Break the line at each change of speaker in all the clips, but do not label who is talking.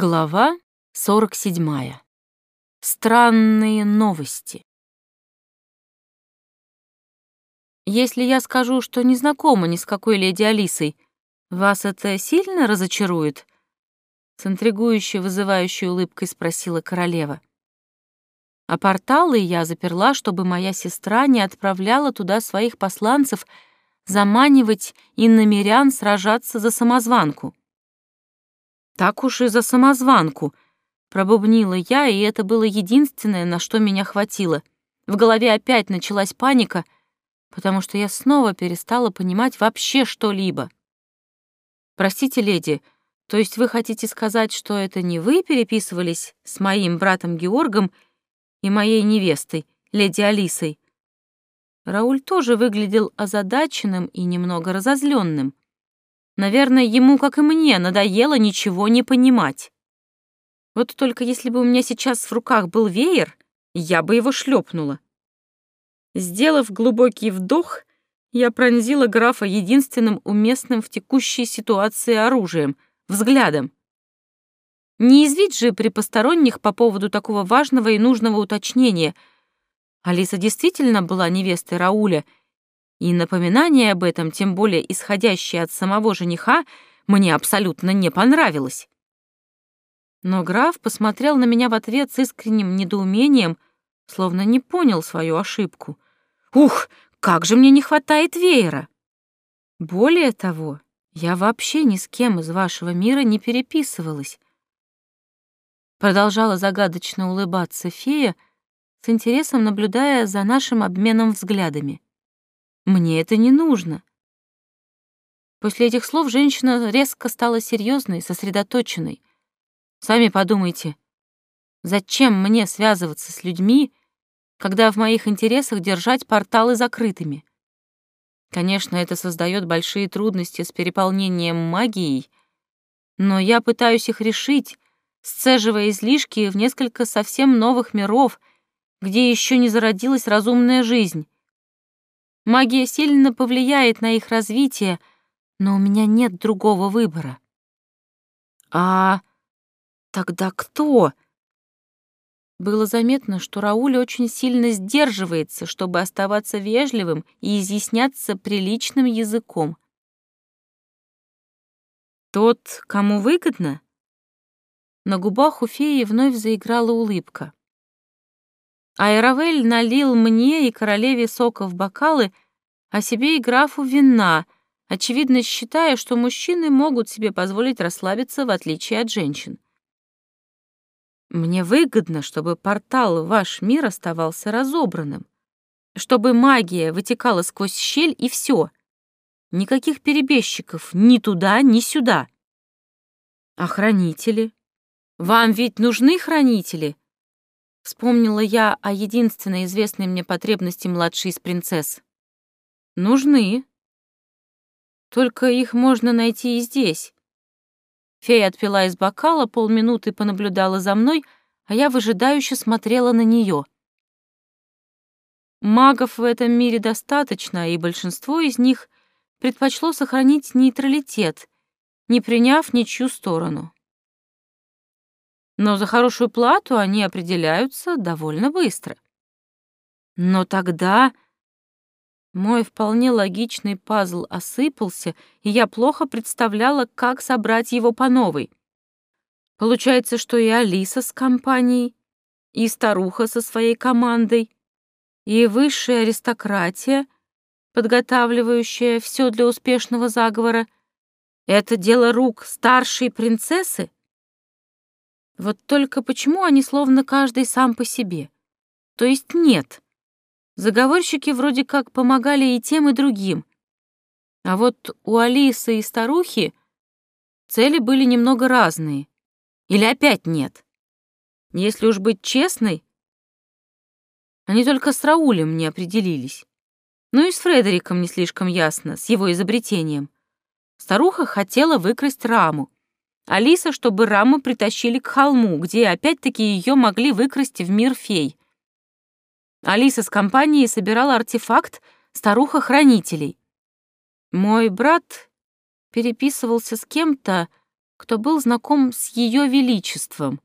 Глава 47. Странные новости. Если я скажу, что не знакома ни с какой леди Алисой, вас это сильно разочарует? С интригующей, вызывающей улыбкой спросила королева. А порталы я заперла, чтобы моя сестра не отправляла туда своих посланцев заманивать иномерян сражаться за самозванку. Так уж и за самозванку, пробубнила я, и это было единственное, на что меня хватило. В голове опять началась паника, потому что я снова перестала понимать вообще что-либо. Простите, леди, то есть вы хотите сказать, что это не вы переписывались с моим братом Георгом и моей невестой, леди Алисой? Рауль тоже выглядел озадаченным и немного разозленным. Наверное, ему, как и мне, надоело ничего не понимать. Вот только если бы у меня сейчас в руках был веер, я бы его шлепнула. Сделав глубокий вдох, я пронзила графа единственным уместным в текущей ситуации оружием — взглядом. Не извить же при посторонних по поводу такого важного и нужного уточнения. Алиса действительно была невестой Рауля — и напоминание об этом, тем более исходящее от самого жениха, мне абсолютно не понравилось. Но граф посмотрел на меня в ответ с искренним недоумением, словно не понял свою ошибку. «Ух, как же мне не хватает веера!» Более того, я вообще ни с кем из вашего мира не переписывалась. Продолжала загадочно улыбаться фея, с интересом наблюдая за нашим обменом взглядами. Мне это не нужно. После этих слов женщина резко стала серьезной, сосредоточенной. Сами подумайте, зачем мне связываться с людьми, когда в моих интересах держать порталы закрытыми? Конечно, это создает большие трудности с переполнением магией, но я пытаюсь их решить, сцеживая излишки в несколько совсем новых миров, где еще не зародилась разумная жизнь. Магия сильно повлияет на их развитие, но у меня нет другого выбора. А тогда кто? Было заметно, что Рауль очень сильно сдерживается, чтобы оставаться вежливым и изъясняться приличным языком. Тот, кому выгодно? На губах у феи вновь заиграла улыбка. Айравель налил мне и королеве сока в бокалы, а себе и графу вина, очевидно считая, что мужчины могут себе позволить расслабиться в отличие от женщин. Мне выгодно, чтобы портал в ваш мир оставался разобранным, чтобы магия вытекала сквозь щель и все. Никаких перебежчиков ни туда, ни сюда. А хранители? Вам ведь нужны хранители? Вспомнила я о единственной известной мне потребности младшей из принцесс. Нужны. Только их можно найти и здесь. Фея отпила из бокала, полминуты понаблюдала за мной, а я выжидающе смотрела на нее. Магов в этом мире достаточно, и большинство из них предпочло сохранить нейтралитет, не приняв ничью сторону но за хорошую плату они определяются довольно быстро. Но тогда мой вполне логичный пазл осыпался, и я плохо представляла, как собрать его по новой. Получается, что и Алиса с компанией, и старуха со своей командой, и высшая аристократия, подготавливающая все для успешного заговора, это дело рук старшей принцессы? Вот только почему они словно каждый сам по себе? То есть нет. Заговорщики вроде как помогали и тем, и другим. А вот у Алисы и старухи цели были немного разные. Или опять нет? Если уж быть честной, они только с Раулем не определились. Ну и с Фредериком не слишком ясно, с его изобретением. Старуха хотела выкрасть раму, Алиса, чтобы раму притащили к холму, где опять-таки ее могли выкрасть в мир фей. Алиса с компанией собирала артефакт старуха-хранителей. Мой брат переписывался с кем-то, кто был знаком с Ее Величеством.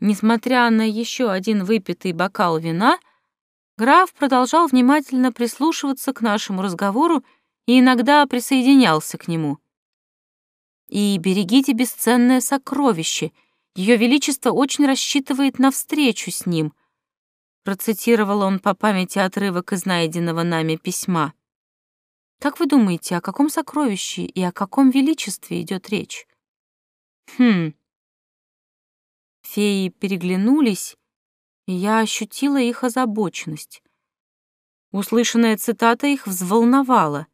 Несмотря на еще один выпитый бокал вина, граф продолжал внимательно прислушиваться к нашему разговору и иногда присоединялся к нему. «И берегите бесценное сокровище. Ее Величество очень рассчитывает на встречу с ним», процитировал он по памяти отрывок из найденного нами письма. Как вы думаете, о каком сокровище и о каком величестве идет речь? Хм. Феи переглянулись, и я ощутила их озабоченность. Услышанная цитата их взволновала.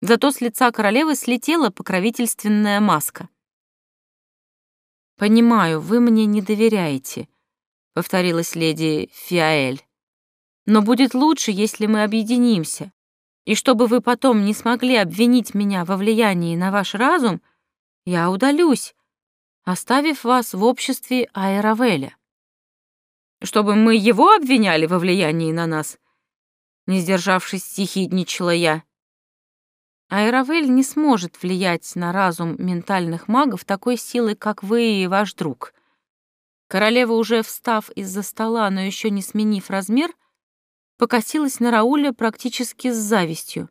Зато с лица королевы слетела покровительственная маска. «Понимаю, вы мне не доверяете», — повторилась леди Фиаэль. «Но будет лучше, если мы объединимся. И чтобы вы потом не смогли обвинить меня во влиянии на ваш разум, я удалюсь, оставив вас в обществе Айравеля. Чтобы мы его обвиняли во влиянии на нас, не сдержавшись, стихидничала я. Айравель не сможет влиять на разум ментальных магов такой силой, как вы и ваш друг. Королева, уже встав из-за стола, но еще не сменив размер, — покосилась на Рауля практически с завистью.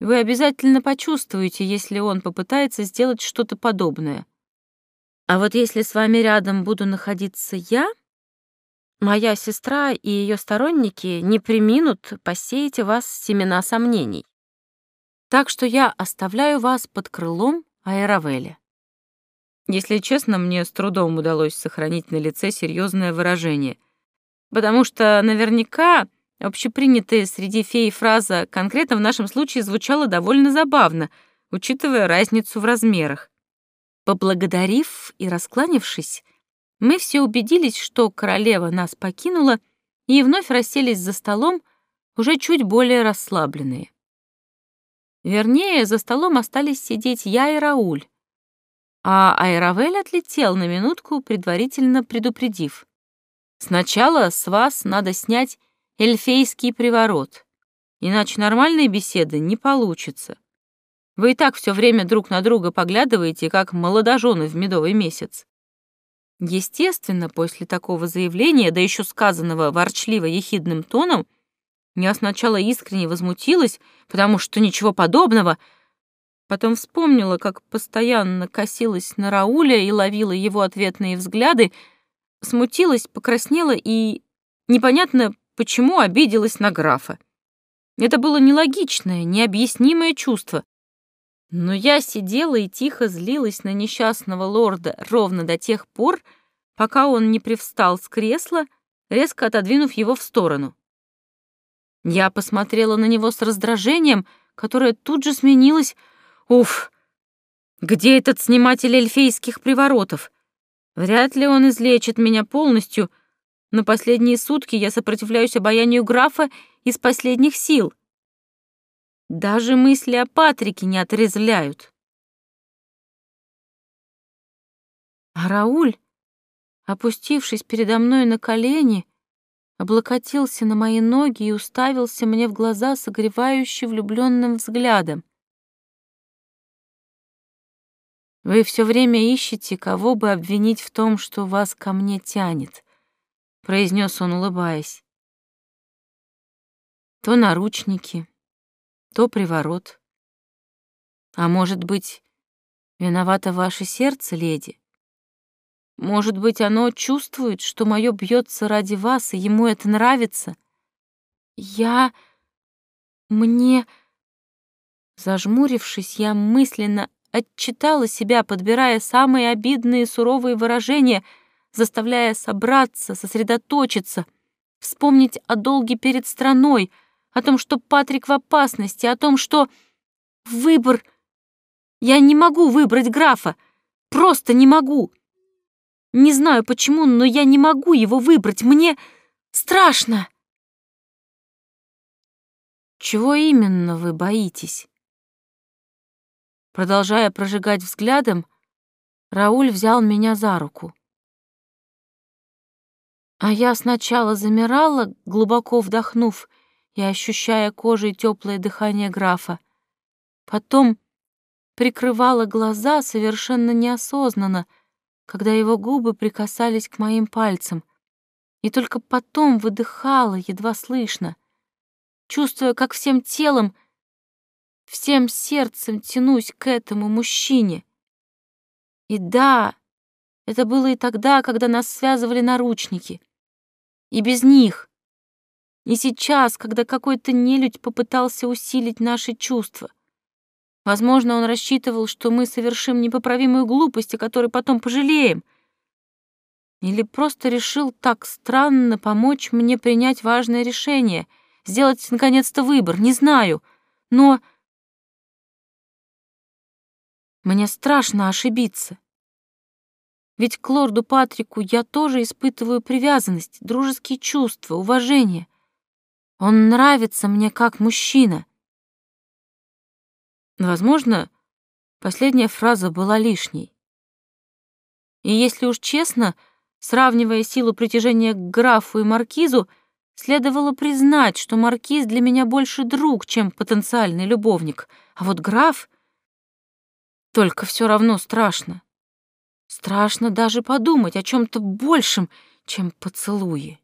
Вы обязательно почувствуете, если он попытается сделать что-то подобное. А вот если с вами рядом буду находиться я, моя сестра и ее сторонники не приминут посеять вас семена сомнений. Так что я оставляю вас под крылом Аэровеля. Если честно, мне с трудом удалось сохранить на лице серьезное выражение — потому что наверняка общепринятая среди фей фраза конкретно в нашем случае звучала довольно забавно, учитывая разницу в размерах. Поблагодарив и раскланившись, мы все убедились, что королева нас покинула, и вновь расселись за столом, уже чуть более расслабленные. Вернее, за столом остались сидеть я и Рауль, а Айравель отлетел на минутку, предварительно предупредив. Сначала с вас надо снять эльфейский приворот, иначе нормальной беседы не получится. Вы и так все время друг на друга поглядываете, как молодожены в медовый месяц. Естественно, после такого заявления, да еще сказанного ворчливо-ехидным тоном, я сначала искренне возмутилась, потому что ничего подобного, потом вспомнила, как постоянно косилась на Рауля и ловила его ответные взгляды, смутилась, покраснела и непонятно почему обиделась на графа. Это было нелогичное, необъяснимое чувство. Но я сидела и тихо злилась на несчастного лорда ровно до тех пор, пока он не привстал с кресла, резко отодвинув его в сторону. Я посмотрела на него с раздражением, которое тут же сменилось «Уф! Где этот сниматель эльфейских приворотов? Вряд ли он излечит меня полностью, но последние сутки я сопротивляюсь обаянию графа из последних сил. Даже мысли о Патрике не отрезвляют. А Рауль, опустившись передо мной на колени, облокотился на мои ноги и уставился мне в глаза согревающе влюбленным взглядом. Вы все время ищете, кого бы обвинить в том, что вас ко мне тянет, произнес он, улыбаясь. То наручники, то приворот. А может быть, виновато ваше сердце, леди? Может быть, оно чувствует, что мое бьется ради вас, и ему это нравится? Я... мне... Зажмурившись, я мысленно отчитала себя, подбирая самые обидные суровые выражения, заставляя собраться, сосредоточиться, вспомнить о долге перед страной, о том, что Патрик в опасности, о том, что выбор... Я не могу выбрать графа, просто не могу. Не знаю почему, но я не могу его выбрать, мне страшно. Чего именно вы боитесь? Продолжая прожигать взглядом, Рауль взял меня за руку. А я сначала замирала, глубоко вдохнув и ощущая кожей теплое дыхание графа. Потом прикрывала глаза совершенно неосознанно, когда его губы прикасались к моим пальцам, и только потом выдыхала, едва слышно, чувствуя, как всем телом, всем сердцем тянусь к этому мужчине. И да, это было и тогда, когда нас связывали наручники. И без них. И сейчас, когда какой-то нелюдь попытался усилить наши чувства. Возможно, он рассчитывал, что мы совершим непоправимую глупость, о которой потом пожалеем. Или просто решил так странно помочь мне принять важное решение, сделать, наконец-то, выбор, не знаю. Но мне страшно ошибиться. Ведь к лорду Патрику я тоже испытываю привязанность, дружеские чувства, уважение. Он нравится мне как мужчина. Возможно, последняя фраза была лишней. И если уж честно, сравнивая силу притяжения к графу и маркизу, следовало признать, что маркиз для меня больше друг, чем потенциальный любовник, а вот граф... Только все равно страшно. Страшно даже подумать о чем то большем, чем поцелуи.